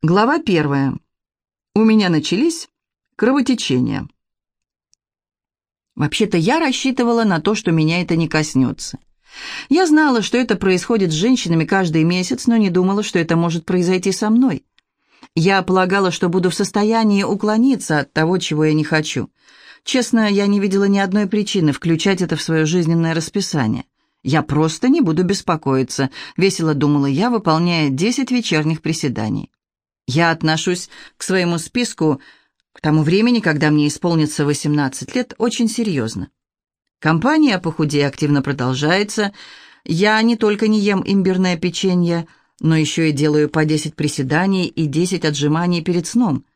Глава первая. У меня начались кровотечения. Вообще-то я рассчитывала на то, что меня это не коснется. Я знала, что это происходит с женщинами каждый месяц, но не думала, что это может произойти со мной. Я полагала, что буду в состоянии уклониться от того, чего я не хочу. Честно, я не видела ни одной причины включать это в свое жизненное расписание. Я просто не буду беспокоиться, весело думала я, выполняя 10 вечерних приседаний. Я отношусь к своему списку к тому времени, когда мне исполнится 18 лет, очень серьезно. Компания «Похудей» активно продолжается. Я не только не ем имбирное печенье, но еще и делаю по 10 приседаний и 10 отжиманий перед сном.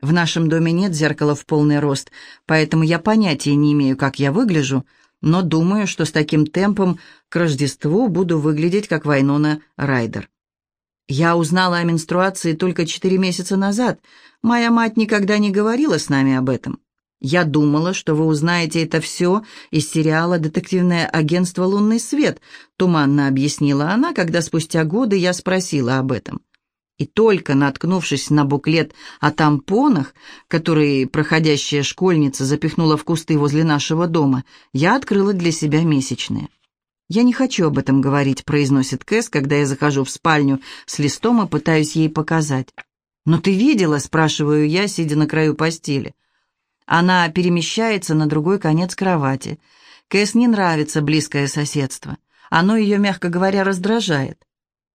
В нашем доме нет зеркала в полный рост, поэтому я понятия не имею, как я выгляжу, но думаю, что с таким темпом к Рождеству буду выглядеть как Вайнона Райдер. Я узнала о менструации только четыре месяца назад. Моя мать никогда не говорила с нами об этом. Я думала, что вы узнаете это все из сериала «Детективное агентство «Лунный свет», туманно объяснила она, когда спустя годы я спросила об этом. И только наткнувшись на буклет о тампонах, который проходящая школьница запихнула в кусты возле нашего дома, я открыла для себя месячные. «Я не хочу об этом говорить», — произносит Кэс, когда я захожу в спальню с листом и пытаюсь ей показать. «Но ты видела?» — спрашиваю я, сидя на краю постели. Она перемещается на другой конец кровати. Кэс не нравится близкое соседство. Оно ее, мягко говоря, раздражает.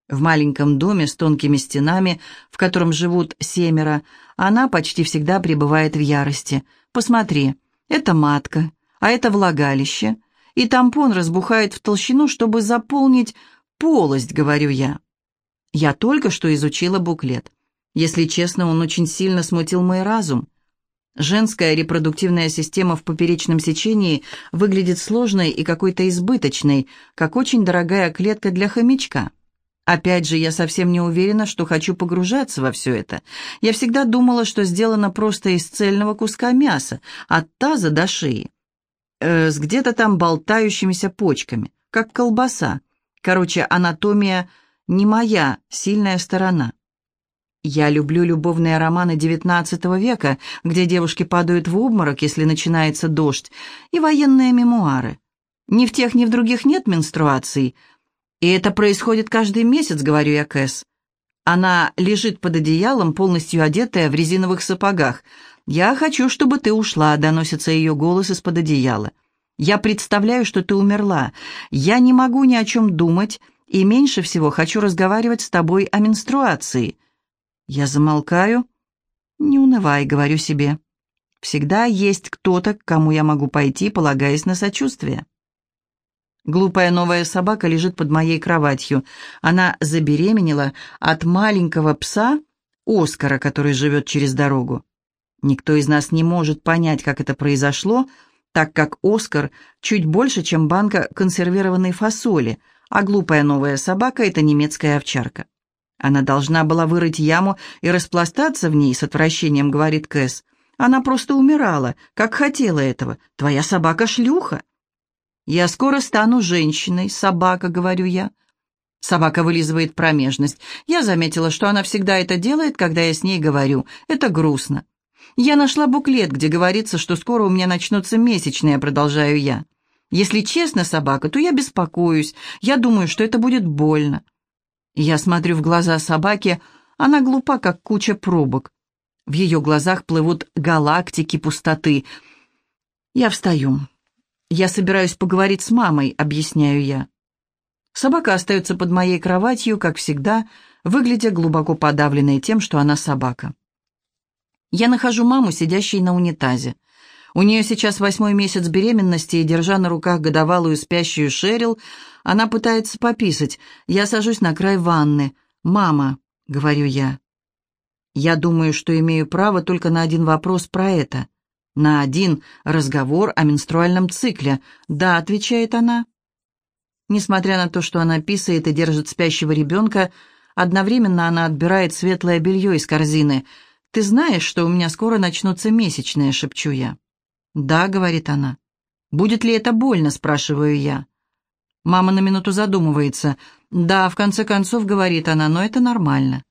В маленьком доме с тонкими стенами, в котором живут семеро, она почти всегда пребывает в ярости. «Посмотри, это матка, а это влагалище» и тампон разбухает в толщину, чтобы заполнить полость, говорю я. Я только что изучила буклет. Если честно, он очень сильно смутил мой разум. Женская репродуктивная система в поперечном сечении выглядит сложной и какой-то избыточной, как очень дорогая клетка для хомячка. Опять же, я совсем не уверена, что хочу погружаться во все это. Я всегда думала, что сделано просто из цельного куска мяса, от таза до шеи э, с где-то там болтающимися почками, как колбаса. Короче, анатомия не моя сильная сторона. Я люблю любовные романы XIX века, где девушки падают в обморок, если начинается дождь, и военные мемуары. Ни в тех, ни в других нет менструаций. И это происходит каждый месяц, говорю я Кэс. Она лежит под одеялом, полностью одетая в резиновых сапогах – «Я хочу, чтобы ты ушла», — доносится ее голос из-под одеяла. «Я представляю, что ты умерла. Я не могу ни о чем думать, и меньше всего хочу разговаривать с тобой о менструации». Я замолкаю. «Не унывай», — говорю себе. «Всегда есть кто-то, к кому я могу пойти, полагаясь на сочувствие». Глупая новая собака лежит под моей кроватью. Она забеременела от маленького пса Оскара, который живет через дорогу. Никто из нас не может понять, как это произошло, так как Оскар чуть больше, чем банка консервированной фасоли, а глупая новая собака — это немецкая овчарка. Она должна была вырыть яму и распластаться в ней с отвращением, говорит Кэс. Она просто умирала, как хотела этого. Твоя собака шлюха. Я скоро стану женщиной, собака, говорю я. Собака вылизывает промежность. Я заметила, что она всегда это делает, когда я с ней говорю. Это грустно. Я нашла буклет, где говорится, что скоро у меня начнутся месячные, продолжаю я. Если честно, собака, то я беспокоюсь. Я думаю, что это будет больно. Я смотрю в глаза собаки, она глупа, как куча пробок. В ее глазах плывут галактики пустоты. Я встаю. Я собираюсь поговорить с мамой, объясняю я. Собака остается под моей кроватью, как всегда, выглядя глубоко подавленной тем, что она собака. Я нахожу маму, сидящей на унитазе. У нее сейчас восьмой месяц беременности, и, держа на руках годовалую спящую Шерил, она пытается пописать. Я сажусь на край ванны. «Мама», — говорю я. Я думаю, что имею право только на один вопрос про это. На один разговор о менструальном цикле. «Да», — отвечает она. Несмотря на то, что она писает и держит спящего ребенка, одновременно она отбирает светлое белье из корзины — «Ты знаешь, что у меня скоро начнутся месячные?» — шепчу я. «Да», — говорит она. «Будет ли это больно?» — спрашиваю я. Мама на минуту задумывается. «Да, в конце концов», — говорит она, — «но это нормально».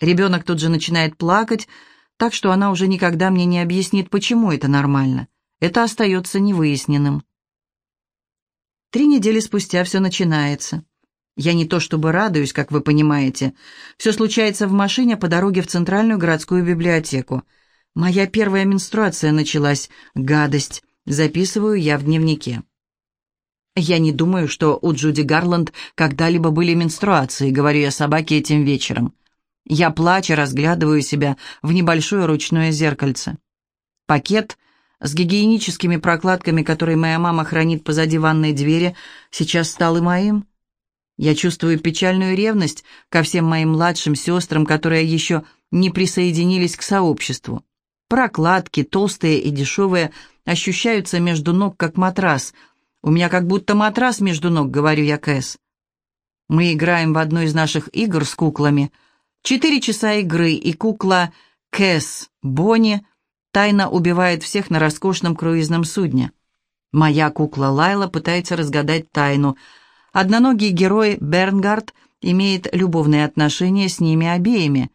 Ребенок тут же начинает плакать, так что она уже никогда мне не объяснит, почему это нормально. Это остается невыясненным. Три недели спустя все начинается. Я не то чтобы радуюсь, как вы понимаете. Все случается в машине по дороге в Центральную городскую библиотеку. Моя первая менструация началась. Гадость. Записываю я в дневнике. Я не думаю, что у Джуди Гарланд когда-либо были менструации, говорю я собаке этим вечером. Я плачу, разглядываю себя в небольшое ручное зеркальце. Пакет с гигиеническими прокладками, которые моя мама хранит позади ванной двери, сейчас стал и моим. Я чувствую печальную ревность ко всем моим младшим сестрам, которые еще не присоединились к сообществу. Прокладки, толстые и дешевые, ощущаются между ног, как матрас. У меня как будто матрас между ног, говорю я Кэс. Мы играем в одну из наших игр с куклами. Четыре часа игры, и кукла Кэс Бонни тайно убивает всех на роскошном круизном судне. Моя кукла Лайла пытается разгадать тайну — Одноногий герой Бернгард имеет любовные отношения с ними обеими.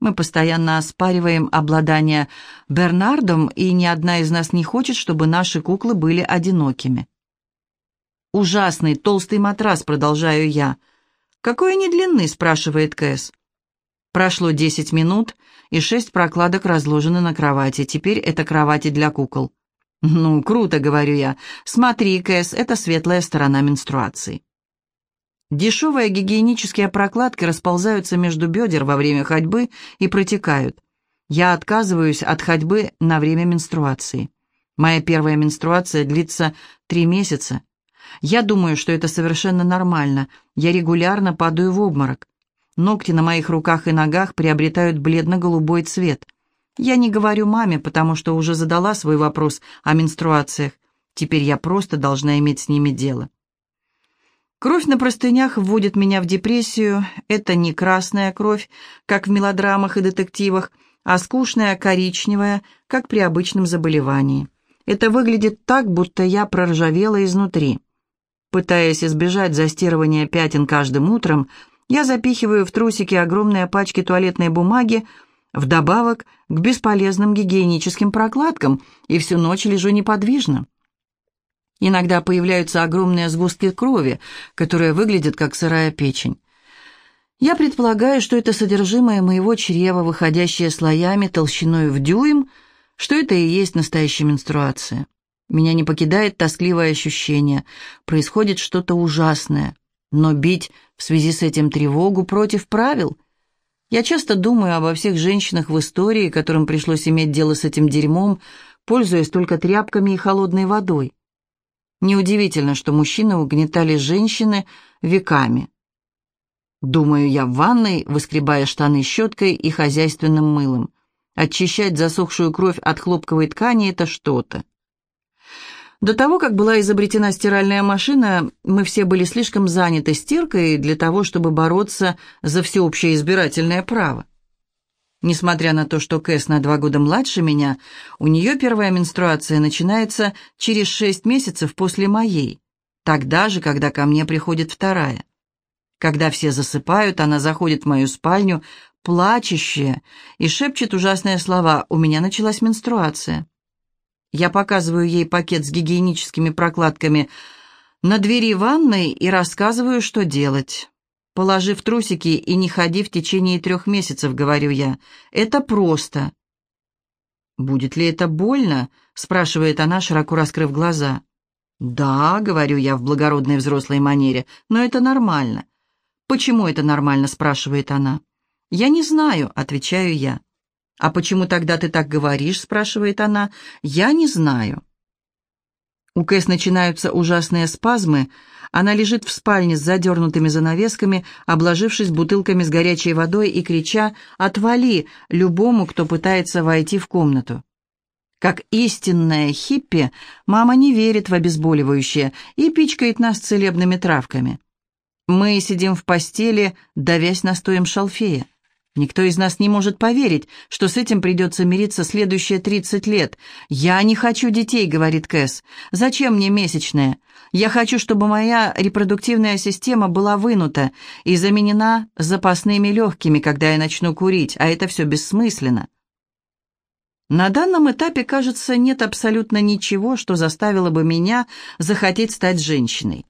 Мы постоянно оспариваем обладание Бернардом, и ни одна из нас не хочет, чтобы наши куклы были одинокими. «Ужасный толстый матрас», — продолжаю я. «Какой они длины?» — спрашивает Кэс. Прошло десять минут, и шесть прокладок разложены на кровати. Теперь это кровати для кукол. «Ну, круто», — говорю я. «Смотри, Кэс, это светлая сторона менструации». Дешевые гигиенические прокладки расползаются между бедер во время ходьбы и протекают. Я отказываюсь от ходьбы на время менструации. Моя первая менструация длится три месяца. Я думаю, что это совершенно нормально. Я регулярно падаю в обморок. Ногти на моих руках и ногах приобретают бледно-голубой цвет. Я не говорю маме, потому что уже задала свой вопрос о менструациях. Теперь я просто должна иметь с ними дело. Кровь на простынях вводит меня в депрессию. Это не красная кровь, как в мелодрамах и детективах, а скучная коричневая, как при обычном заболевании. Это выглядит так, будто я проржавела изнутри. Пытаясь избежать застирывания пятен каждым утром, я запихиваю в трусики огромные пачки туалетной бумаги, вдобавок к бесполезным гигиеническим прокладкам, и всю ночь лежу неподвижно. Иногда появляются огромные сгустки крови, которые выглядят как сырая печень. Я предполагаю, что это содержимое моего чрева, выходящее слоями толщиной в дюйм, что это и есть настоящая менструация. Меня не покидает тоскливое ощущение. Происходит что-то ужасное. Но бить в связи с этим тревогу против правил? Я часто думаю обо всех женщинах в истории, которым пришлось иметь дело с этим дерьмом, пользуясь только тряпками и холодной водой. Неудивительно, что мужчины угнетали женщины веками. Думаю я в ванной, выскребая штаны щеткой и хозяйственным мылом. Очищать засохшую кровь от хлопковой ткани – это что-то. До того, как была изобретена стиральная машина, мы все были слишком заняты стиркой для того, чтобы бороться за всеобщее избирательное право. Несмотря на то, что Кэс на два года младше меня, у нее первая менструация начинается через шесть месяцев после моей, тогда же, когда ко мне приходит вторая. Когда все засыпают, она заходит в мою спальню, плачущая, и шепчет ужасные слова «У меня началась менструация». Я показываю ей пакет с гигиеническими прокладками на двери ванной и рассказываю, что делать. Положи в трусики и не ходи в течение трех месяцев, говорю я. Это просто. Будет ли это больно? спрашивает она, широко раскрыв глаза. Да, говорю я в благородной взрослой манере, но это нормально. Почему это нормально? спрашивает она. Я не знаю, отвечаю я. А почему тогда ты так говоришь? спрашивает она. Я не знаю. У Кэс начинаются ужасные спазмы, она лежит в спальне с задернутыми занавесками, обложившись бутылками с горячей водой и крича «Отвали!» любому, кто пытается войти в комнату. Как истинная хиппи, мама не верит в обезболивающее и пичкает нас целебными травками. Мы сидим в постели, давясь настоем шалфея. Никто из нас не может поверить, что с этим придется мириться следующие 30 лет. «Я не хочу детей», — говорит Кэс. «Зачем мне месячная? Я хочу, чтобы моя репродуктивная система была вынута и заменена запасными легкими, когда я начну курить, а это все бессмысленно». На данном этапе, кажется, нет абсолютно ничего, что заставило бы меня захотеть стать женщиной.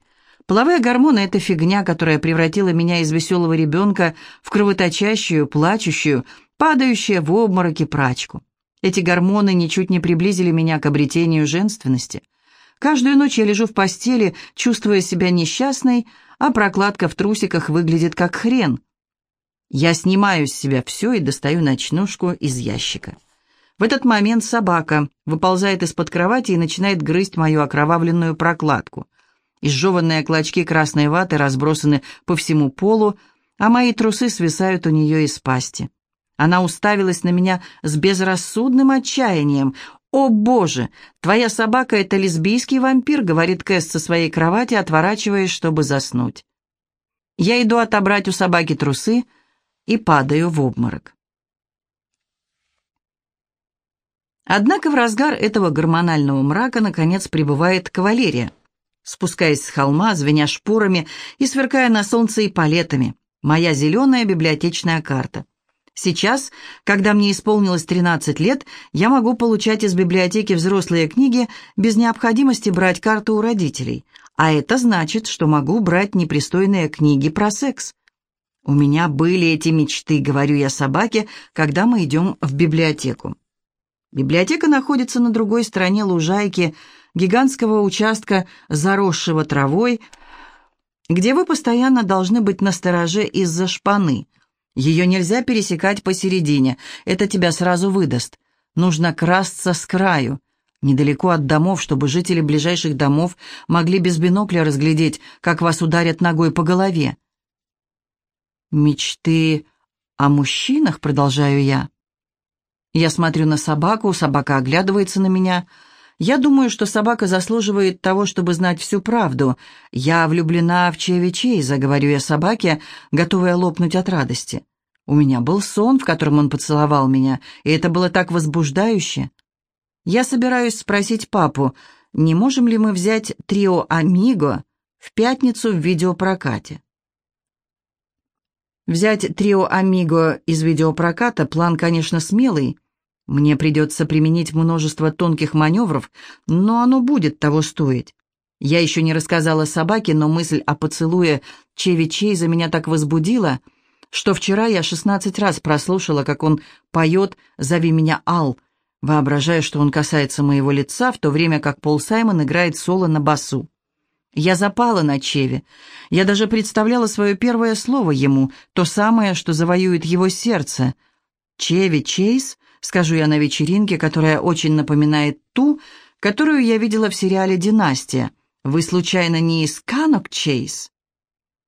Половые гормоны – это фигня, которая превратила меня из веселого ребенка в кровоточащую, плачущую, падающую в обмороки прачку. Эти гормоны ничуть не приблизили меня к обретению женственности. Каждую ночь я лежу в постели, чувствуя себя несчастной, а прокладка в трусиках выглядит как хрен. Я снимаю с себя все и достаю ночнушку из ящика. В этот момент собака выползает из-под кровати и начинает грызть мою окровавленную прокладку – Изжеванные клочки красной ваты разбросаны по всему полу, а мои трусы свисают у нее из пасти. Она уставилась на меня с безрассудным отчаянием. «О, Боже! Твоя собака — это лесбийский вампир», — говорит Кэс со своей кровати, отворачиваясь, чтобы заснуть. Я иду отобрать у собаки трусы и падаю в обморок. Однако в разгар этого гормонального мрака наконец прибывает кавалерия спускаясь с холма, звеня шпорами и сверкая на солнце и палетами. Моя зеленая библиотечная карта. Сейчас, когда мне исполнилось 13 лет, я могу получать из библиотеки взрослые книги без необходимости брать карту у родителей. А это значит, что могу брать непристойные книги про секс. У меня были эти мечты, говорю я собаке, когда мы идем в библиотеку. Библиотека находится на другой стороне лужайки, гигантского участка, заросшего травой, где вы постоянно должны быть настороже из-за шпаны. Ее нельзя пересекать посередине, это тебя сразу выдаст. Нужно красться с краю, недалеко от домов, чтобы жители ближайших домов могли без бинокля разглядеть, как вас ударят ногой по голове. «Мечты о мужчинах?» — продолжаю я. Я смотрю на собаку, собака оглядывается на меня — я думаю, что собака заслуживает того, чтобы знать всю правду. Я влюблена в Чеви Чейза, говорю я собаке, готовая лопнуть от радости. У меня был сон, в котором он поцеловал меня, и это было так возбуждающе. Я собираюсь спросить папу, не можем ли мы взять трио «Амиго» в пятницу в видеопрокате. Взять трио «Амиго» из видеопроката план, конечно, смелый, мне придется применить множество тонких маневров, но оно будет того стоить. Я еще не рассказала собаке, но мысль о поцелуе Чеви Чейза меня так возбудила, что вчера я шестнадцать раз прослушала, как он поет «Зови меня Ал», воображая, что он касается моего лица, в то время как Пол Саймон играет соло на басу. Я запала на Чеви. Я даже представляла свое первое слово ему, то самое, что завоюет его сердце. Чеви Чейз скажу я на вечеринке, которая очень напоминает ту, которую я видела в сериале «Династия». Вы, случайно, не из Канок-Чейз?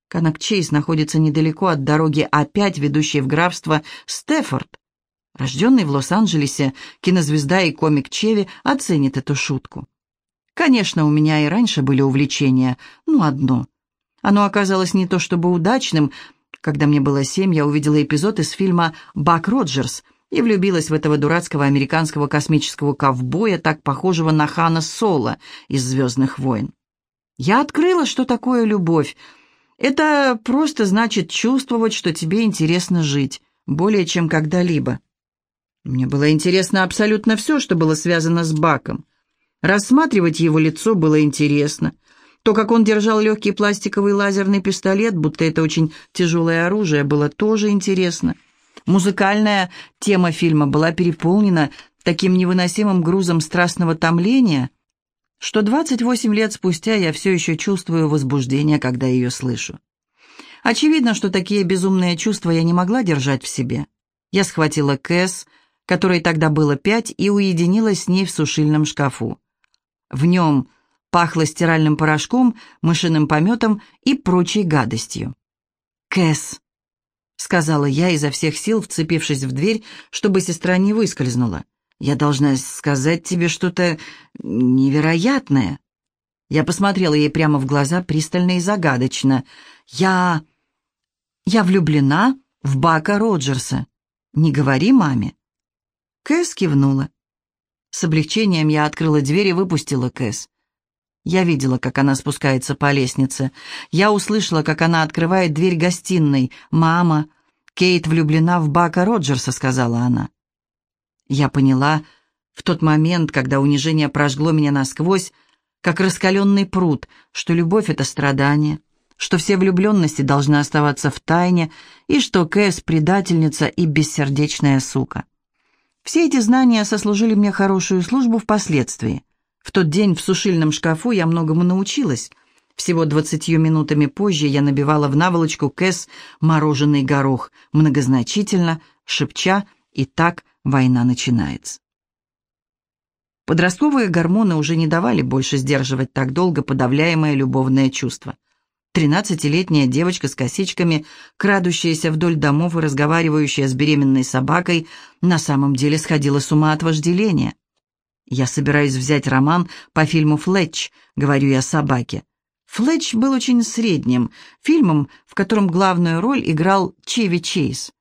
Канок-Чейз находится недалеко от дороги А5, ведущей в графство Стефорд. Рожденный в Лос-Анджелесе, кинозвезда и комик Чеви оценит эту шутку. Конечно, у меня и раньше были увлечения, ну, одно. Оно оказалось не то чтобы удачным. Когда мне было семь, я увидела эпизод из фильма «Бак Роджерс», и влюбилась в этого дурацкого американского космического ковбоя, так похожего на Хана Соло из «Звездных войн». Я открыла, что такое любовь. Это просто значит чувствовать, что тебе интересно жить, более чем когда-либо. Мне было интересно абсолютно все, что было связано с Баком. Рассматривать его лицо было интересно. То, как он держал легкий пластиковый лазерный пистолет, будто это очень тяжелое оружие, было тоже интересно. Музыкальная тема фильма была переполнена таким невыносимым грузом страстного томления, что 28 лет спустя я все еще чувствую возбуждение, когда ее слышу. Очевидно, что такие безумные чувства я не могла держать в себе. Я схватила Кэс, которой тогда было пять, и уединилась с ней в сушильном шкафу. В нем пахло стиральным порошком, мышиным пометом и прочей гадостью. «Кэс», сказала я изо всех сил, вцепившись в дверь, чтобы сестра не выскользнула. «Я должна сказать тебе что-то невероятное». Я посмотрела ей прямо в глаза, пристально и загадочно. «Я... я влюблена в Бака Роджерса». «Не говори маме». Кэс кивнула. С облегчением я открыла дверь и выпустила Кэс. Я видела, как она спускается по лестнице. Я услышала, как она открывает дверь гостиной. «Мама, Кейт влюблена в Бака Роджерса», — сказала она. Я поняла в тот момент, когда унижение прожгло меня насквозь, как раскаленный пруд, что любовь — это страдание, что все влюбленности должны оставаться в тайне и что Кэс — предательница и бессердечная сука. Все эти знания сослужили мне хорошую службу впоследствии. В тот день в сушильном шкафу я многому научилась. Всего двадцатью минутами позже я набивала в наволочку Кэс мороженый горох, многозначительно, шепча «И так война начинается». Подростковые гормоны уже не давали больше сдерживать так долго подавляемое любовное чувство. Тринадцатилетняя девочка с косичками, крадущаяся вдоль домов и разговаривающая с беременной собакой, на самом деле сходила с ума от вожделения. «Я собираюсь взять роман по фильму «Флетч», — говорю я собаке. «Флетч» был очень средним, фильмом, в котором главную роль играл Чеви Чейз.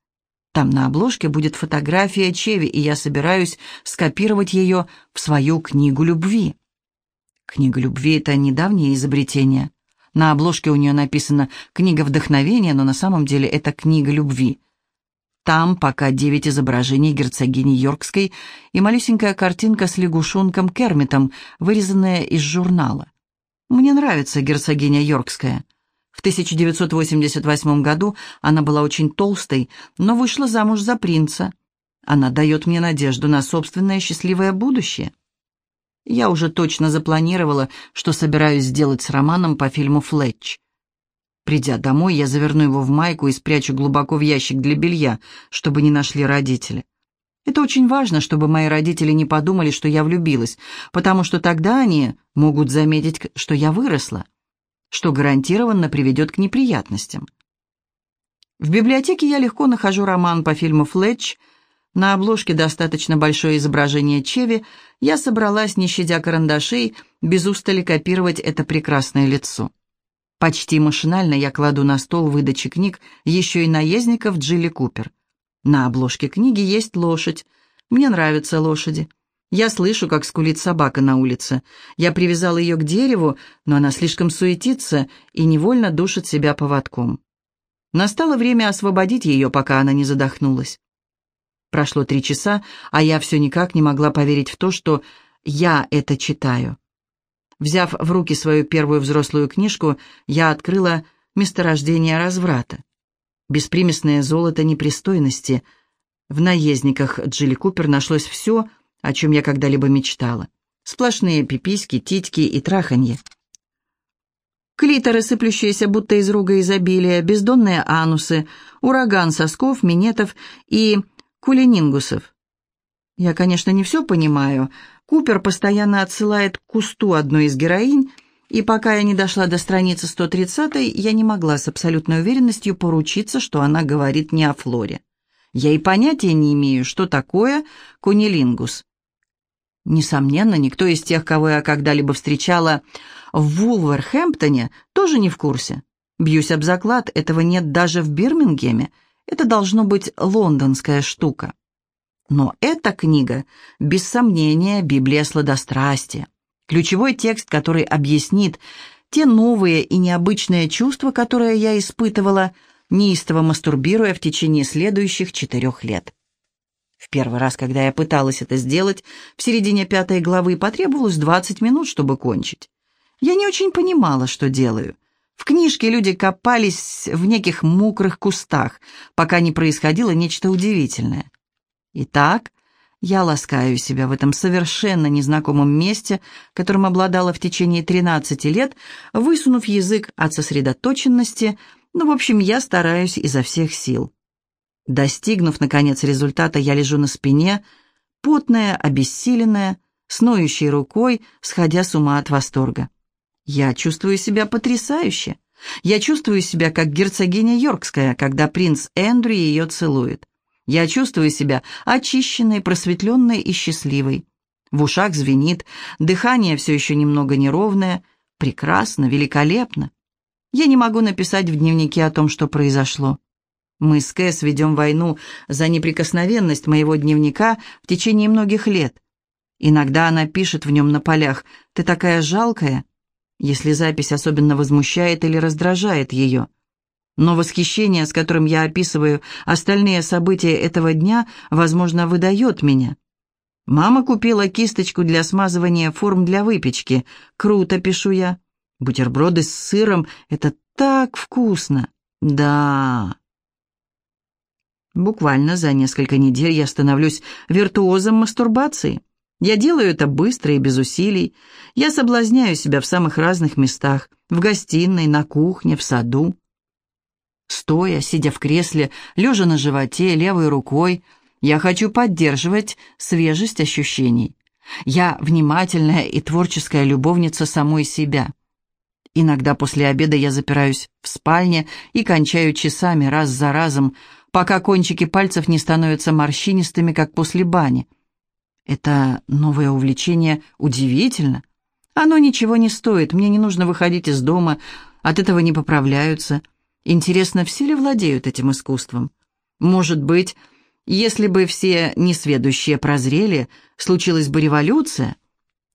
Там на обложке будет фотография Чеви, и я собираюсь скопировать ее в свою книгу любви. Книга любви — это недавнее изобретение. На обложке у нее написано «Книга вдохновения», но на самом деле это книга любви. Там пока девять изображений герцогини Йоркской и малюсенькая картинка с лягушонком Кермитом, вырезанная из журнала. Мне нравится герцогиня Йоркская. В 1988 году она была очень толстой, но вышла замуж за принца. Она дает мне надежду на собственное счастливое будущее. Я уже точно запланировала, что собираюсь сделать с романом по фильму «Флетч». Придя домой, я заверну его в майку и спрячу глубоко в ящик для белья, чтобы не нашли родители. Это очень важно, чтобы мои родители не подумали, что я влюбилась, потому что тогда они могут заметить, что я выросла, что гарантированно приведет к неприятностям. В библиотеке я легко нахожу роман по фильму «Флетч», на обложке достаточно большое изображение Чеви, я собралась, не щадя карандашей, без устали копировать это прекрасное лицо. Почти машинально я кладу на стол выдачи книг еще и наездников Джилли Купер. На обложке книги есть лошадь. Мне нравятся лошади. Я слышу, как скулит собака на улице. Я привязала ее к дереву, но она слишком суетится и невольно душит себя поводком. Настало время освободить ее, пока она не задохнулась. Прошло три часа, а я все никак не могла поверить в то, что я это читаю. Взяв в руки свою первую взрослую книжку, я открыла «Месторождение разврата». Беспримесное золото непристойности. В наездниках Джилли Купер нашлось все, о чем я когда-либо мечтала. Сплошные пиписьки, титьки и траханье. Клиторы, сыплющиеся будто из руга изобилия, бездонные анусы, ураган сосков, минетов и кулинингусов. Я, конечно, не все понимаю. Купер постоянно отсылает к кусту одной из героинь, и пока я не дошла до страницы 130, я не могла с абсолютной уверенностью поручиться, что она говорит не о флоре. Я и понятия не имею, что такое кунилингус. Несомненно, никто из тех, кого я когда-либо встречала в Вулверхэмптоне, тоже не в курсе. Бьюсь об заклад, этого нет даже в Бирмингеме, это должно быть лондонская штука. Но эта книга, без сомнения, Библия сладострастия. Ключевой текст, который объяснит те новые и необычные чувства, которые я испытывала, неистово мастурбируя в течение следующих четырех лет. В первый раз, когда я пыталась это сделать, в середине пятой главы потребовалось 20 минут, чтобы кончить. Я не очень понимала, что делаю. В книжке люди копались в неких мокрых кустах, пока не происходило нечто удивительное. Итак, я ласкаю себя в этом совершенно незнакомом месте, которым обладала в течение 13 лет, высунув язык от сосредоточенности, ну, в общем, я стараюсь изо всех сил. Достигнув, наконец, результата, я лежу на спине, потная, обессиленная, с ноющей рукой, сходя с ума от восторга. Я чувствую себя потрясающе. Я чувствую себя как герцогиня Йоркская, когда принц Эндрю ее целует. Я чувствую себя очищенной, просветленной и счастливой. В ушах звенит, дыхание все еще немного неровное. Прекрасно, великолепно. Я не могу написать в дневнике о том, что произошло. Мы с Кэс ведем войну за неприкосновенность моего дневника в течение многих лет. Иногда она пишет в нем на полях «Ты такая жалкая», если запись особенно возмущает или раздражает ее. Но восхищение, с которым я описываю остальные события этого дня, возможно, выдает меня. Мама купила кисточку для смазывания форм для выпечки. Круто, пишу я. Бутерброды с сыром — это так вкусно. Да. Буквально за несколько недель я становлюсь виртуозом мастурбации. Я делаю это быстро и без усилий. Я соблазняю себя в самых разных местах. В гостиной, на кухне, в саду. Стоя, сидя в кресле, лежа на животе, левой рукой, я хочу поддерживать свежесть ощущений. Я внимательная и творческая любовница самой себя. Иногда после обеда я запираюсь в спальне и кончаю часами раз за разом, пока кончики пальцев не становятся морщинистыми, как после бани. Это новое увлечение удивительно. Оно ничего не стоит, мне не нужно выходить из дома, от этого не поправляются. Интересно, все ли владеют этим искусством? Может быть, если бы все несведущие прозрели, случилась бы революция?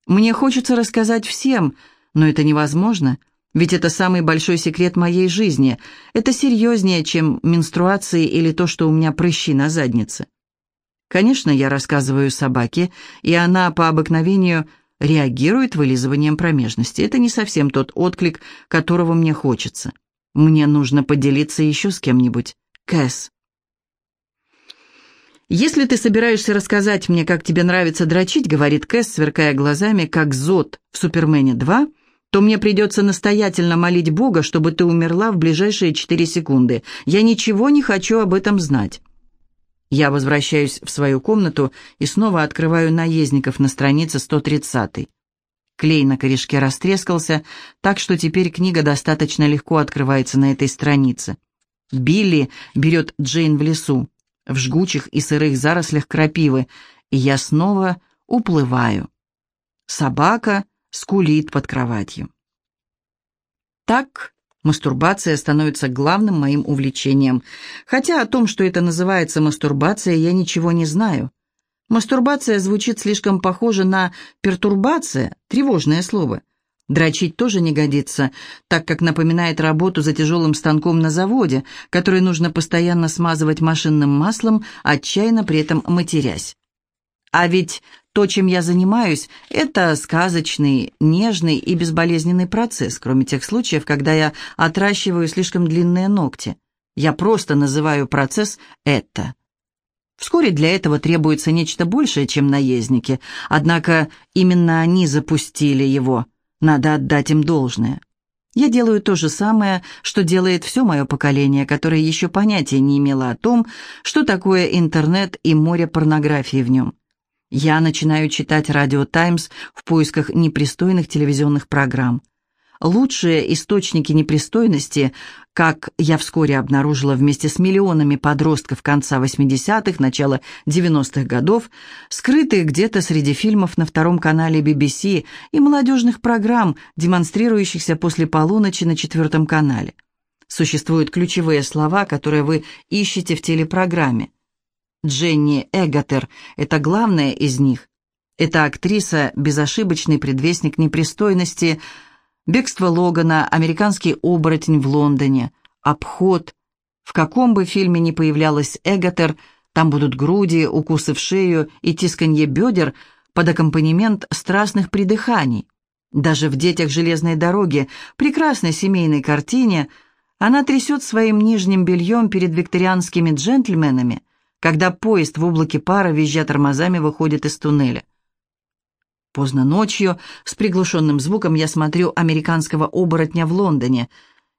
Мне хочется рассказать всем, но это невозможно — ведь это самый большой секрет моей жизни. Это серьезнее, чем менструации или то, что у меня прыщи на заднице. Конечно, я рассказываю собаке, и она по обыкновению реагирует вылизыванием промежности. Это не совсем тот отклик, которого мне хочется. Мне нужно поделиться еще с кем-нибудь. Кэс. «Если ты собираешься рассказать мне, как тебе нравится дрочить», — говорит Кэс, сверкая глазами, как Зод в «Супермене 2», то мне придется настоятельно молить Бога, чтобы ты умерла в ближайшие четыре секунды. Я ничего не хочу об этом знать». Я возвращаюсь в свою комнату и снова открываю наездников на странице 130. Клей на корешке растрескался, так что теперь книга достаточно легко открывается на этой странице. Билли берет Джейн в лесу, в жгучих и сырых зарослях крапивы, и я снова уплываю. Собака скулит под кроватью. Так мастурбация становится главным моим увлечением, хотя о том, что это называется мастурбация, я ничего не знаю. Мастурбация звучит слишком похоже на пертурбация, тревожное слово. Дрочить тоже не годится, так как напоминает работу за тяжелым станком на заводе, который нужно постоянно смазывать машинным маслом, отчаянно при этом матерясь. А ведь то, чем я занимаюсь, это сказочный, нежный и безболезненный процесс, кроме тех случаев, когда я отращиваю слишком длинные ногти. Я просто называю процесс «это». Вскоре для этого требуется нечто большее, чем наездники, однако именно они запустили его, надо отдать им должное. Я делаю то же самое, что делает все мое поколение, которое еще понятия не имело о том, что такое интернет и море порнографии в нем. Я начинаю читать «Радио Таймс» в поисках непристойных телевизионных программ. Лучшие источники непристойности, как я вскоре обнаружила вместе с миллионами подростков конца 80-х, начала 90-х годов, скрыты где-то среди фильмов на втором канале BBC и молодежных программ, демонстрирующихся после полуночи на четвертом канале. Существуют ключевые слова, которые вы ищете в телепрограмме. Дженни Эготер – это главная из них. Эта актриса – безошибочный предвестник непристойности, бегство Логана, американский оборотень в Лондоне, обход. В каком бы фильме ни появлялась Эготер, там будут груди, укусы в шею и тисканье бедер под аккомпанемент страстных придыханий. Даже в «Детях железной дороги», прекрасной семейной картине, она трясет своим нижним бельем перед викторианскими джентльменами – когда поезд в облаке пара, визжа тормозами, выходит из туннеля. Поздно ночью, с приглушенным звуком, я смотрю «Американского оборотня» в Лондоне,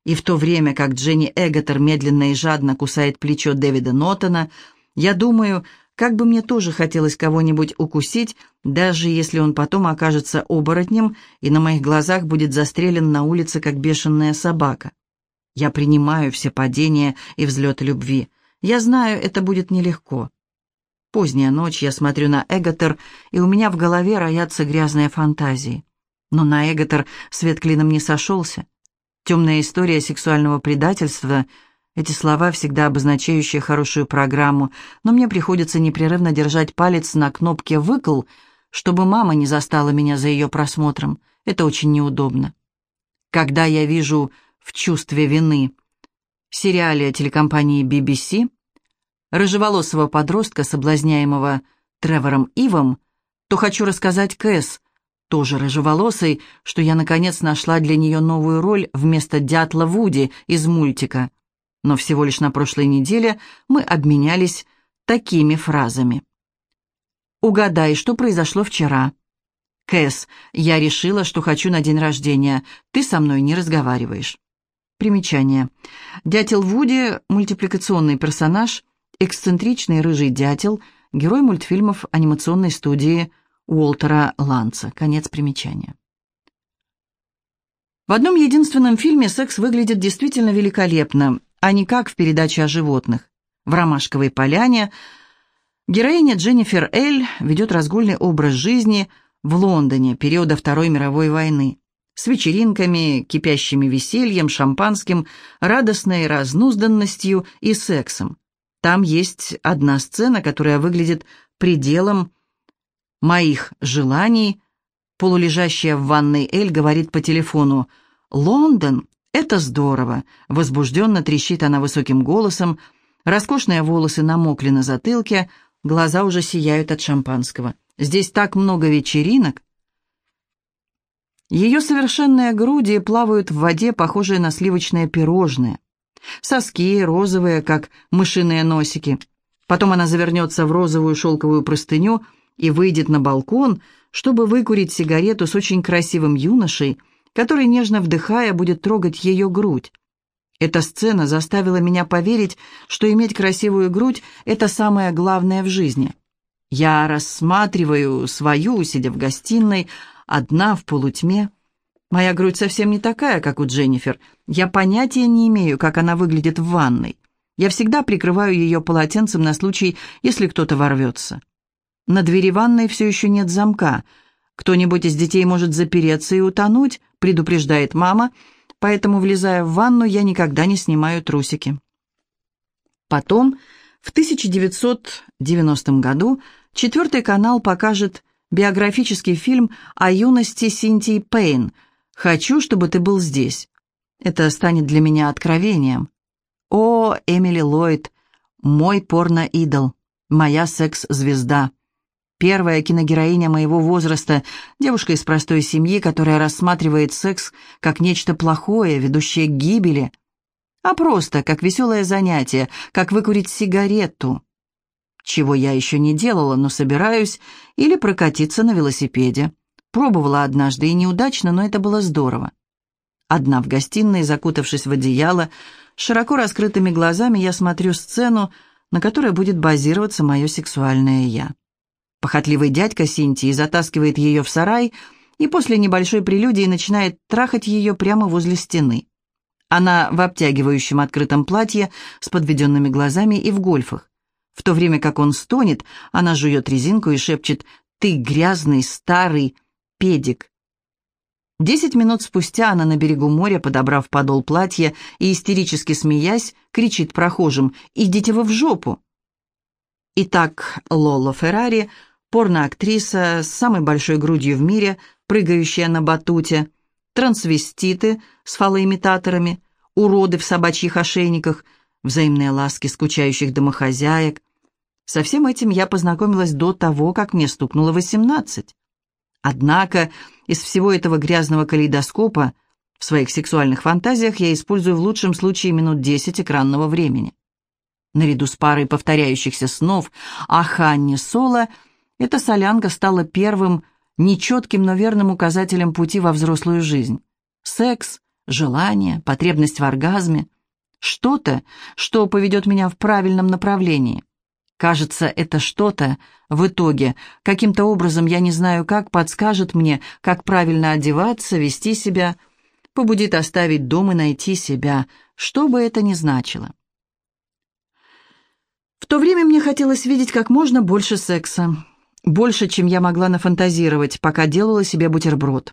и в то время как Дженни Эготер медленно и жадно кусает плечо Дэвида Нотона, я думаю, как бы мне тоже хотелось кого-нибудь укусить, даже если он потом окажется оборотнем и на моих глазах будет застрелен на улице, как бешеная собака. Я принимаю все падения и взлеты любви. Я знаю, это будет нелегко. Поздняя ночь, я смотрю на Эготер, и у меня в голове роятся грязные фантазии. Но на Эготер свет клином не сошелся. Темная история сексуального предательства Эти слова, всегда обозначающие хорошую программу, но мне приходится непрерывно держать палец на кнопке «выкл», чтобы мама не застала меня за ее просмотром. Это очень неудобно. Когда я вижу «В чувстве вины» сериале телекомпании BBC рыжеволосого подростка, соблазняемого Тревором Ивом, то хочу рассказать Кэс, тоже рыжеволосой, что я наконец нашла для нее новую роль вместо дятла Вуди из мультика. Но всего лишь на прошлой неделе мы обменялись такими фразами. «Угадай, что произошло вчера?» «Кэс, я решила, что хочу на день рождения. Ты со мной не разговариваешь». Примечание. Дятел Вуди – мультипликационный персонаж, эксцентричный рыжий дятел, герой мультфильмов анимационной студии Уолтера Ланца. Конец примечания. В одном единственном фильме секс выглядит действительно великолепно, а не как в передаче о животных. В «Ромашковой поляне» героиня Дженнифер Эль ведет разгульный образ жизни в Лондоне периода Второй мировой войны с вечеринками, кипящими весельем, шампанским, радостной разнузданностью и сексом. Там есть одна сцена, которая выглядит пределом моих желаний. Полулежащая в ванной Эль говорит по телефону «Лондон, это здорово!» Возбужденно трещит она высоким голосом, роскошные волосы намокли на затылке, глаза уже сияют от шампанского. «Здесь так много вечеринок!» Ее совершенные груди плавают в воде, похожие на сливочное пирожное. Соски розовые, как мышиные носики. Потом она завернется в розовую шелковую простыню и выйдет на балкон, чтобы выкурить сигарету с очень красивым юношей, который, нежно вдыхая, будет трогать ее грудь. Эта сцена заставила меня поверить, что иметь красивую грудь – это самое главное в жизни. Я рассматриваю свою, сидя в гостиной, одна в полутьме. Моя грудь совсем не такая, как у Дженнифер. Я понятия не имею, как она выглядит в ванной. Я всегда прикрываю ее полотенцем на случай, если кто-то ворвется. На двери ванной все еще нет замка. Кто-нибудь из детей может запереться и утонуть, предупреждает мама, поэтому, влезая в ванну, я никогда не снимаю трусики. Потом, в 1990 году, четвертый канал покажет биографический фильм о юности Синтии Пейн «Хочу, чтобы ты был здесь». Это станет для меня откровением. О, Эмили Ллойд, мой порно-идол, моя секс-звезда. Первая киногероиня моего возраста, девушка из простой семьи, которая рассматривает секс как нечто плохое, ведущее к гибели, а просто как веселое занятие, как выкурить сигарету чего я еще не делала, но собираюсь, или прокатиться на велосипеде. Пробовала однажды и неудачно, но это было здорово. Одна в гостиной, закутавшись в одеяло, широко раскрытыми глазами я смотрю сцену, на которой будет базироваться мое сексуальное «я». Похотливый дядька Синтии затаскивает ее в сарай и после небольшой прелюдии начинает трахать ее прямо возле стены. Она в обтягивающем открытом платье с подведенными глазами и в гольфах. В то время как он стонет, она жует резинку и шепчет «Ты грязный, старый педик». Десять минут спустя она на берегу моря, подобрав подол платья и истерически смеясь, кричит прохожим «Идите вы в жопу!». Итак, Лоло Феррари, порноактриса с самой большой грудью в мире, прыгающая на батуте, трансвеститы с фалоимитаторами, уроды в собачьих ошейниках, взаимные ласки скучающих домохозяек, со всем этим я познакомилась до того, как мне стукнуло восемнадцать. Однако из всего этого грязного калейдоскопа в своих сексуальных фантазиях я использую в лучшем случае минут десять экранного времени. Наряду с парой повторяющихся снов о Ханне Соло, эта солянка стала первым, нечетким, но верным указателем пути во взрослую жизнь. Секс, желание, потребность в оргазме. Что-то, что поведет меня в правильном направлении. Кажется, это что-то в итоге, каким-то образом, я не знаю как, подскажет мне, как правильно одеваться, вести себя, побудит оставить дом и найти себя, что бы это ни значило. В то время мне хотелось видеть как можно больше секса. Больше, чем я могла нафантазировать, пока делала себе бутерброд.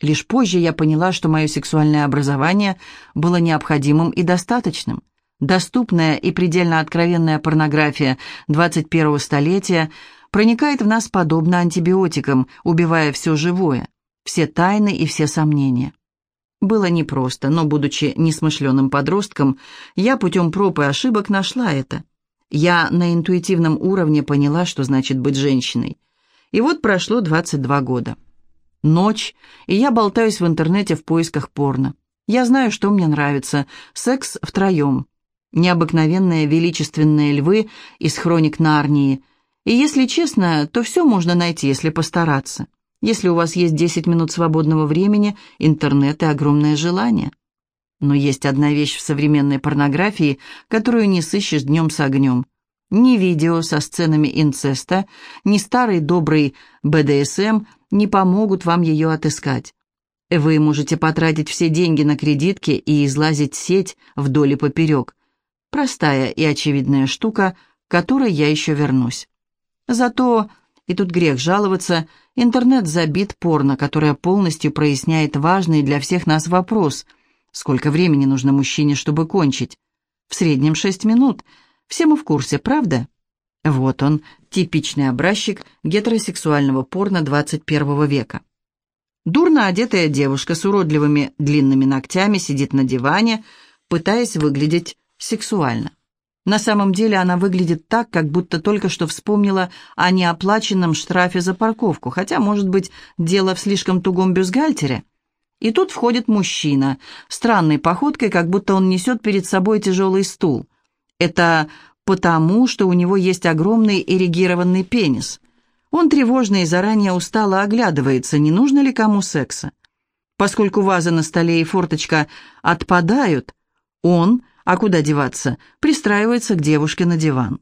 Лишь позже я поняла, что мое сексуальное образование было необходимым и достаточным. Доступная и предельно откровенная порнография 21-го столетия проникает в нас подобно антибиотикам, убивая все живое, все тайны и все сомнения. Было непросто, но, будучи несмышленым подростком, я путем проб и ошибок нашла это. Я на интуитивном уровне поняла, что значит быть женщиной. И вот прошло 22 года. Ночь, и я болтаюсь в интернете в поисках порно. Я знаю, что мне нравится. Секс втроем. Необыкновенные величественные львы из хроник Нарнии. И если честно, то все можно найти, если постараться. Если у вас есть 10 минут свободного времени, интернет и огромное желание. Но есть одна вещь в современной порнографии, которую не сыщешь днем с огнем. Ни видео со сценами инцеста, ни старый добрый БДСМ не помогут вам ее отыскать. Вы можете потратить все деньги на кредитки и излазить сеть вдоль и поперек. Простая и очевидная штука, к которой я еще вернусь. Зато, и тут грех жаловаться, Интернет забит порно, которое полностью проясняет важный для всех нас вопрос. Сколько времени нужно мужчине, чтобы кончить? В среднем шесть минут. Все мы в курсе, правда? Вот он, типичный образчик гетеросексуального порно 21 века. Дурно одетая девушка с уродливыми длинными ногтями сидит на диване, пытаясь выглядеть сексуально. На самом деле она выглядит так, как будто только что вспомнила о неоплаченном штрафе за парковку, хотя, может быть, дело в слишком тугом бюстгальтере. И тут входит мужчина, странной походкой, как будто он несет перед собой тяжелый стул. Это потому, что у него есть огромный эрегированный пенис. Он тревожно и заранее устало оглядывается, не нужно ли кому секса. Поскольку ваза на столе и форточка отпадают, он а куда деваться, пристраивается к девушке на диван.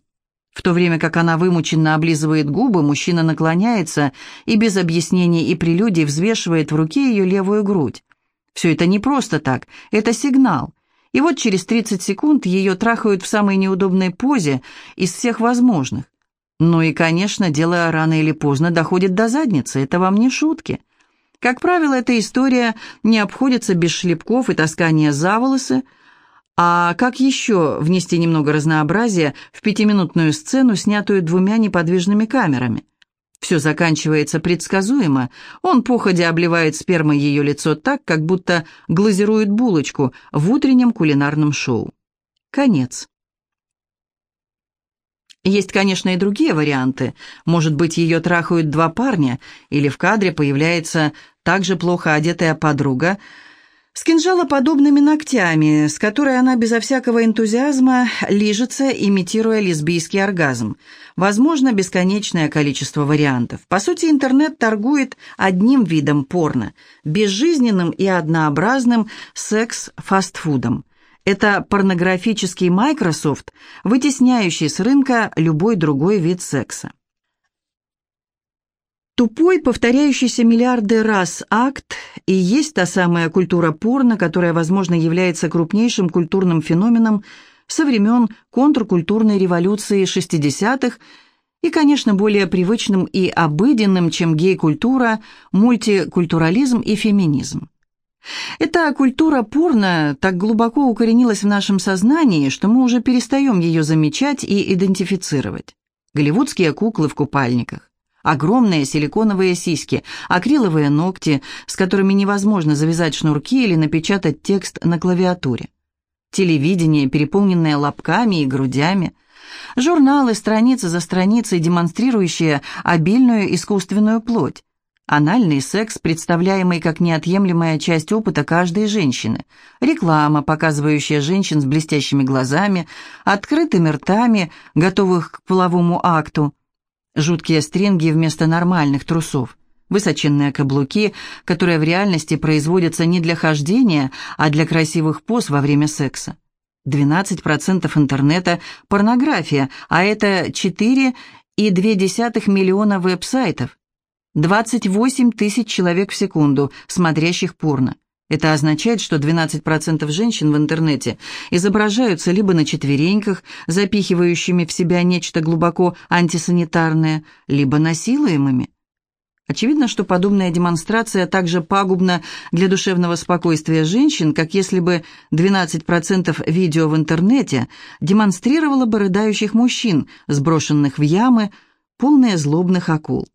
В то время как она вымученно облизывает губы, мужчина наклоняется и без объяснений и прелюдий взвешивает в руке ее левую грудь. Все это не просто так, это сигнал. И вот через 30 секунд ее трахают в самой неудобной позе из всех возможных. Ну и, конечно, дело рано или поздно доходит до задницы, это вам не шутки. Как правило, эта история не обходится без шлепков и таскания за волосы, а как еще внести немного разнообразия в пятиминутную сцену, снятую двумя неподвижными камерами? Все заканчивается предсказуемо. Он походя обливает спермой ее лицо так, как будто глазирует булочку в утреннем кулинарном шоу. Конец. Есть, конечно, и другие варианты. Может быть, ее трахают два парня, или в кадре появляется также плохо одетая подруга – с кинжалоподобными ногтями, с которой она безо всякого энтузиазма лижется, имитируя лесбийский оргазм. Возможно, бесконечное количество вариантов. По сути, интернет торгует одним видом порно – безжизненным и однообразным секс-фастфудом. Это порнографический Microsoft, вытесняющий с рынка любой другой вид секса. Тупой, повторяющийся миллиарды раз акт и есть та самая культура порно, которая, возможно, является крупнейшим культурным феноменом со времен контркультурной революции 60-х и, конечно, более привычным и обыденным, чем гей-культура, мультикультурализм и феминизм. Эта культура порно так глубоко укоренилась в нашем сознании, что мы уже перестаем ее замечать и идентифицировать. Голливудские куклы в купальниках, Огромные силиконовые сиськи, акриловые ногти, с которыми невозможно завязать шнурки или напечатать текст на клавиатуре. Телевидение, переполненное лобками и грудями. Журналы, страницы за страницей, демонстрирующие обильную искусственную плоть. Анальный секс, представляемый как неотъемлемая часть опыта каждой женщины. Реклама, показывающая женщин с блестящими глазами, открытыми ртами, готовых к половому акту. Жуткие стринги вместо нормальных трусов. Высоченные каблуки, которые в реальности производятся не для хождения, а для красивых поз во время секса. 12% интернета – порнография, а это 4,2 миллиона веб-сайтов. 28 тысяч человек в секунду, смотрящих порно. Это означает, что 12% женщин в интернете изображаются либо на четвереньках, запихивающими в себя нечто глубоко антисанитарное, либо насилуемыми. Очевидно, что подобная демонстрация также пагубна для душевного спокойствия женщин, как если бы 12% видео в интернете демонстрировало бы рыдающих мужчин, сброшенных в ямы, полные злобных акул.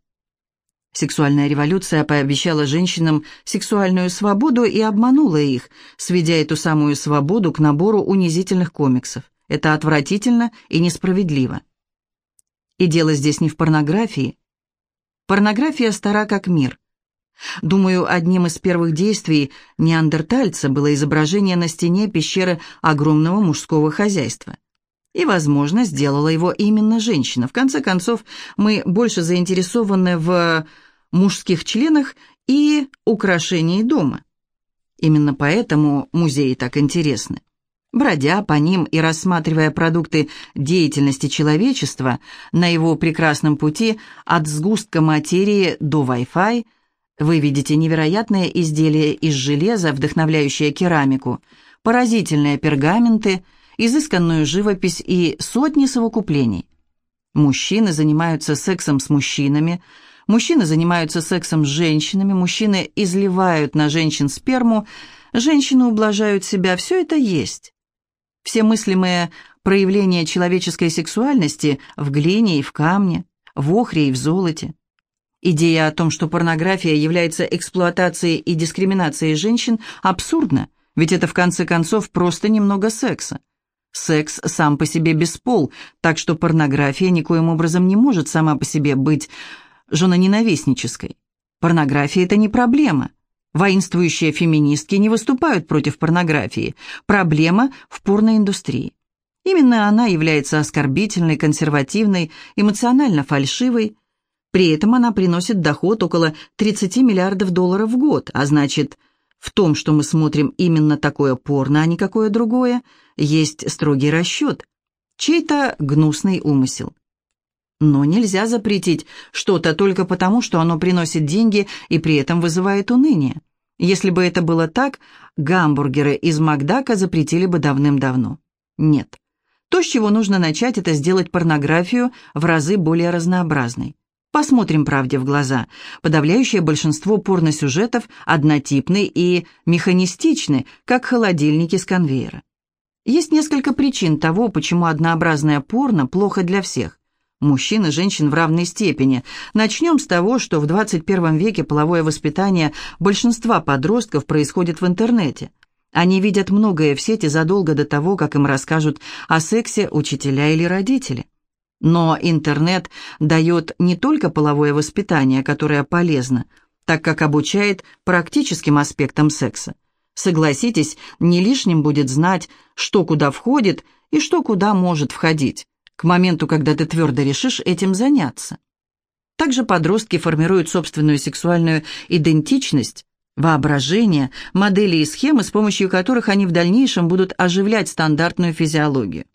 Сексуальная революция пообещала женщинам сексуальную свободу и обманула их, сведя эту самую свободу к набору унизительных комиксов. Это отвратительно и несправедливо. И дело здесь не в порнографии. Порнография стара как мир. Думаю, одним из первых действий неандертальца было изображение на стене пещеры огромного мужского хозяйства. И, возможно, сделала его именно женщина. В конце концов, мы больше заинтересованы в мужских членах и украшении дома. Именно поэтому музеи так интересны. Бродя по ним и рассматривая продукты деятельности человечества на его прекрасном пути от сгустка материи до Wi-Fi, вы видите невероятные изделия из железа, вдохновляющие керамику, поразительные пергаменты, изысканную живопись и сотни совокуплений. Мужчины занимаются сексом с мужчинами, мужчины занимаются сексом с женщинами, мужчины изливают на женщин сперму, женщины ублажают себя, все это есть. Все мыслимые проявления человеческой сексуальности в глине и в камне, в охре и в золоте. Идея о том, что порнография является эксплуатацией и дискриминацией женщин, абсурдна, ведь это в конце концов просто немного секса. Секс сам по себе беспол, так что порнография никоим образом не может сама по себе быть женоненавистнической. Порнография – это не проблема – Воинствующие феминистки не выступают против порнографии. Проблема в порноиндустрии. Именно она является оскорбительной, консервативной, эмоционально фальшивой. При этом она приносит доход около 30 миллиардов долларов в год, а значит, в том, что мы смотрим именно такое порно, а не какое другое, есть строгий расчет, чей-то гнусный умысел. Но нельзя запретить что-то только потому, что оно приносит деньги и при этом вызывает уныние. Если бы это было так, гамбургеры из Макдака запретили бы давным-давно. Нет. То, с чего нужно начать, это сделать порнографию в разы более разнообразной. Посмотрим правде в глаза. Подавляющее большинство порносюжетов однотипны и механистичны, как холодильники с конвейера. Есть несколько причин того, почему однообразное порно плохо для всех мужчин и женщин в равной степени. Начнем с того, что в 21 веке половое воспитание большинства подростков происходит в интернете. Они видят многое в сети задолго до того, как им расскажут о сексе учителя или родители. Но интернет дает не только половое воспитание, которое полезно, так как обучает практическим аспектам секса. Согласитесь, не лишним будет знать, что куда входит и что куда может входить к моменту, когда ты твердо решишь этим заняться. Также подростки формируют собственную сексуальную идентичность, воображение, модели и схемы, с помощью которых они в дальнейшем будут оживлять стандартную физиологию.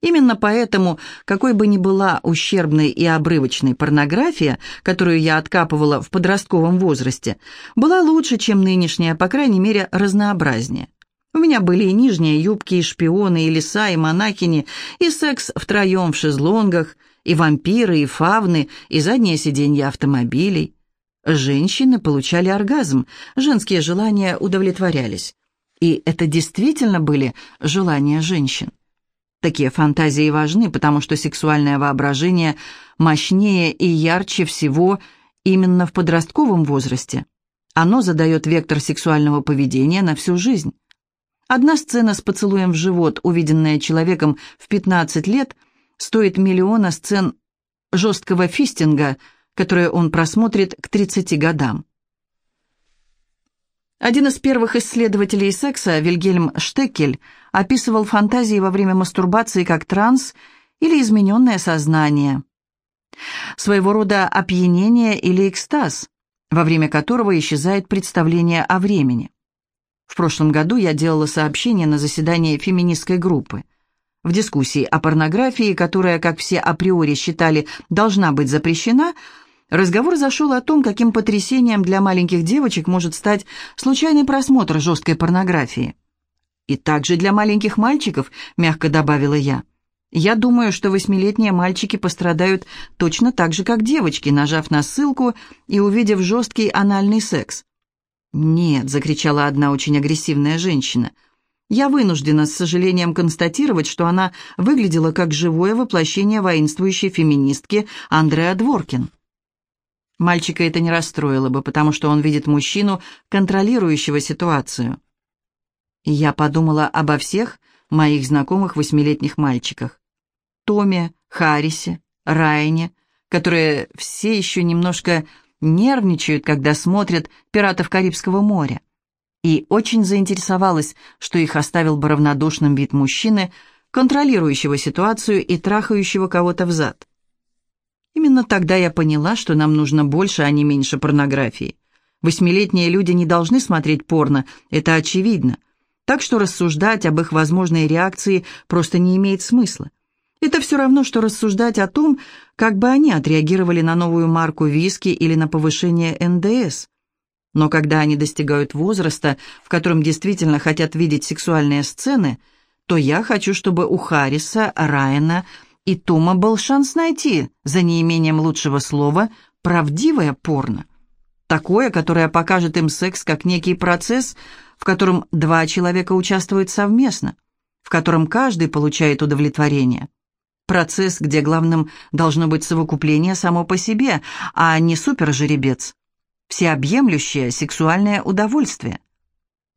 Именно поэтому, какой бы ни была ущербной и обрывочной порнография, которую я откапывала в подростковом возрасте, была лучше, чем нынешняя, по крайней мере, разнообразнее. У меня были и нижние юбки, и шпионы, и лиса, и монахини, и секс втроем в шезлонгах, и вампиры, и фавны, и заднее сиденье автомобилей. Женщины получали оргазм, женские желания удовлетворялись. И это действительно были желания женщин. Такие фантазии важны, потому что сексуальное воображение мощнее и ярче всего именно в подростковом возрасте. Оно задает вектор сексуального поведения на всю жизнь. Одна сцена с поцелуем в живот, увиденная человеком в 15 лет, стоит миллиона сцен жесткого фистинга, которые он просмотрит к 30 годам. Один из первых исследователей секса, Вильгельм Штекель, описывал фантазии во время мастурбации как транс или измененное сознание. Своего рода опьянение или экстаз, во время которого исчезает представление о времени. В прошлом году я делала сообщение на заседании феминистской группы. В дискуссии о порнографии, которая, как все априори считали, должна быть запрещена, разговор зашел о том, каким потрясением для маленьких девочек может стать случайный просмотр жесткой порнографии. «И также для маленьких мальчиков», — мягко добавила я. Я думаю, что восьмилетние мальчики пострадают точно так же, как девочки, нажав на ссылку и увидев жесткий анальный секс. «Нет», — закричала одна очень агрессивная женщина. «Я вынуждена с сожалением констатировать, что она выглядела как живое воплощение воинствующей феминистки Андреа Дворкин». Мальчика это не расстроило бы, потому что он видит мужчину, контролирующего ситуацию. Я подумала обо всех моих знакомых восьмилетних мальчиках. Томе, Харрисе, Райне, которые все еще немножко нервничают, когда смотрят «Пиратов Карибского моря». И очень заинтересовалась, что их оставил бы равнодушным вид мужчины, контролирующего ситуацию и трахающего кого-то в зад. Именно тогда я поняла, что нам нужно больше, а не меньше порнографии. Восьмилетние люди не должны смотреть порно, это очевидно. Так что рассуждать об их возможной реакции просто не имеет смысла. Это все равно, что рассуждать о том, как бы они отреагировали на новую марку виски или на повышение НДС. Но когда они достигают возраста, в котором действительно хотят видеть сексуальные сцены, то я хочу, чтобы у Харриса, Райана и Тома был шанс найти, за неимением лучшего слова, правдивое порно. Такое, которое покажет им секс как некий процесс, в котором два человека участвуют совместно, в котором каждый получает удовлетворение. Процесс, где главным должно быть совокупление само по себе, а не супержеребец. Всеобъемлющее сексуальное удовольствие.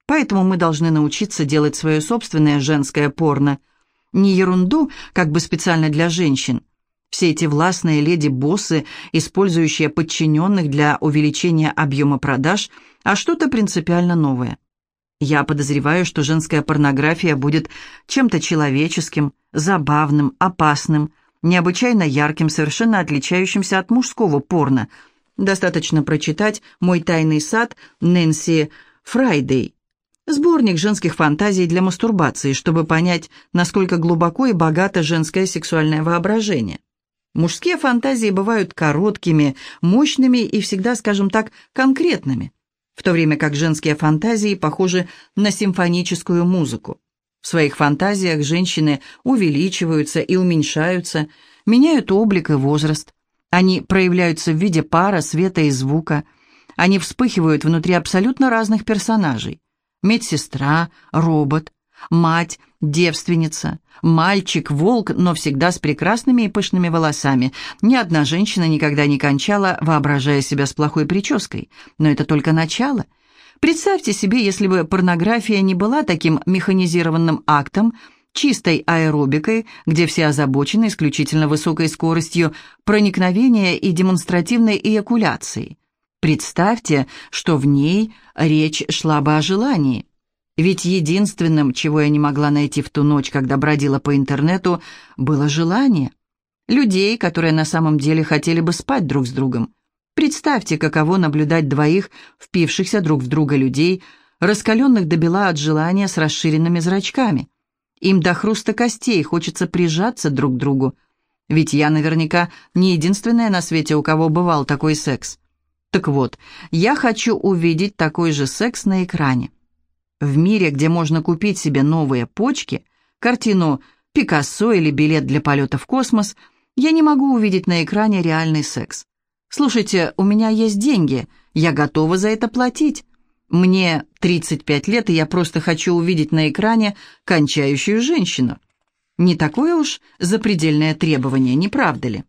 Поэтому мы должны научиться делать свое собственное женское порно – не ерунду, как бы специально для женщин. Все эти властные леди-боссы, использующие подчиненных для увеличения объема продаж, а что-то принципиально новое. Я подозреваю, что женская порнография будет чем-то человеческим, забавным, опасным, необычайно ярким, совершенно отличающимся от мужского порно. Достаточно прочитать «Мой тайный сад» Нэнси Фрайдей Сборник женских фантазий для мастурбации, чтобы понять, насколько глубоко и богато женское сексуальное воображение. Мужские фантазии бывают короткими, мощными и всегда, скажем так, конкретными, в то время как женские фантазии похожи на симфоническую музыку. В своих фантазиях женщины увеличиваются и уменьшаются, меняют облик и возраст. Они проявляются в виде пара, света и звука. Они вспыхивают внутри абсолютно разных персонажей медсестра, робот, мать, девственница, мальчик, волк, но всегда с прекрасными и пышными волосами. Ни одна женщина никогда не кончала, воображая себя с плохой прической. Но это только начало. Представьте себе, если бы порнография не была таким механизированным актом, чистой аэробикой, где все озабочены исключительно высокой скоростью проникновения и демонстративной эякуляцией. Представьте, что в ней речь шла бы о желании. Ведь единственным, чего я не могла найти в ту ночь, когда бродила по интернету, было желание. Людей, которые на самом деле хотели бы спать друг с другом. Представьте, каково наблюдать двоих, впившихся друг в друга людей, раскаленных до бела от желания с расширенными зрачками. Им до хруста костей хочется прижаться друг к другу. Ведь я наверняка не единственная на свете, у кого бывал такой секс. Так вот, я хочу увидеть такой же секс на экране. В мире, где можно купить себе новые почки, картину Пикассо или билет для полета в космос, я не могу увидеть на экране реальный секс. Слушайте, у меня есть деньги, я готова за это платить. Мне 35 лет, и я просто хочу увидеть на экране кончающую женщину. Не такое уж запредельное требование, не правда ли?